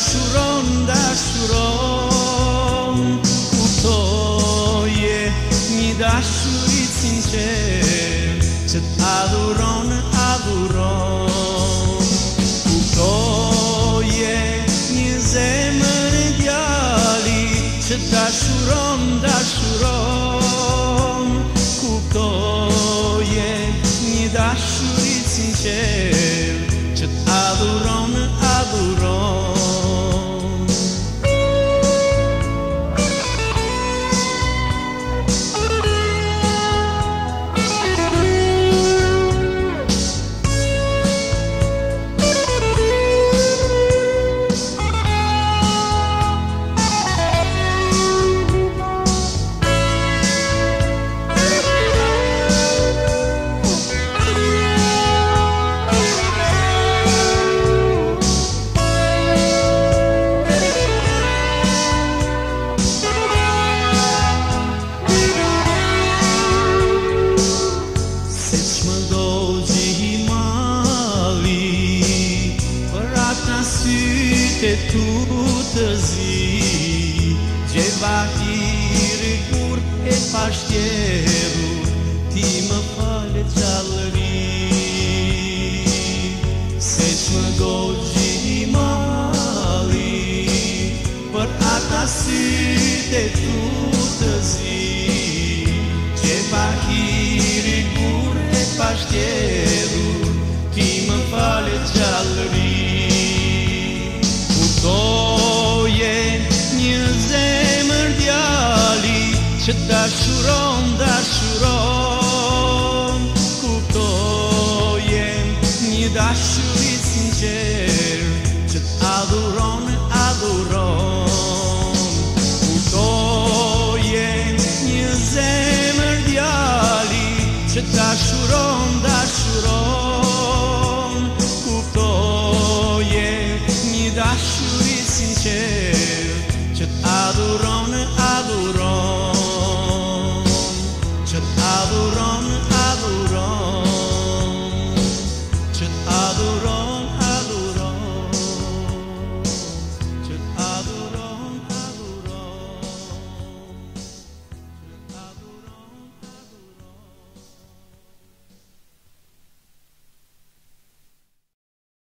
dashuron, dashuron Kuptoje një dashurit sincer Që t'aduron, aduron Kuptoje një zemër djali Që dashuron, dashuron Kuptoje një dashurit sincer Që t'aduron, Ishte tu të zi Gjeva i rikur e pashtjeru Ti më falet gjallëri Se që më gogji i mali Për ata si të tu të zi Gjeva i rikur e pashtjeru që dashuron, dashuron Kuptojen një dashuri sinqer Që adhuron, adhuron Kuptojen një zemër djali Që dashuron, dashuron Kuptojen një dashuri sinqer Që adhuron,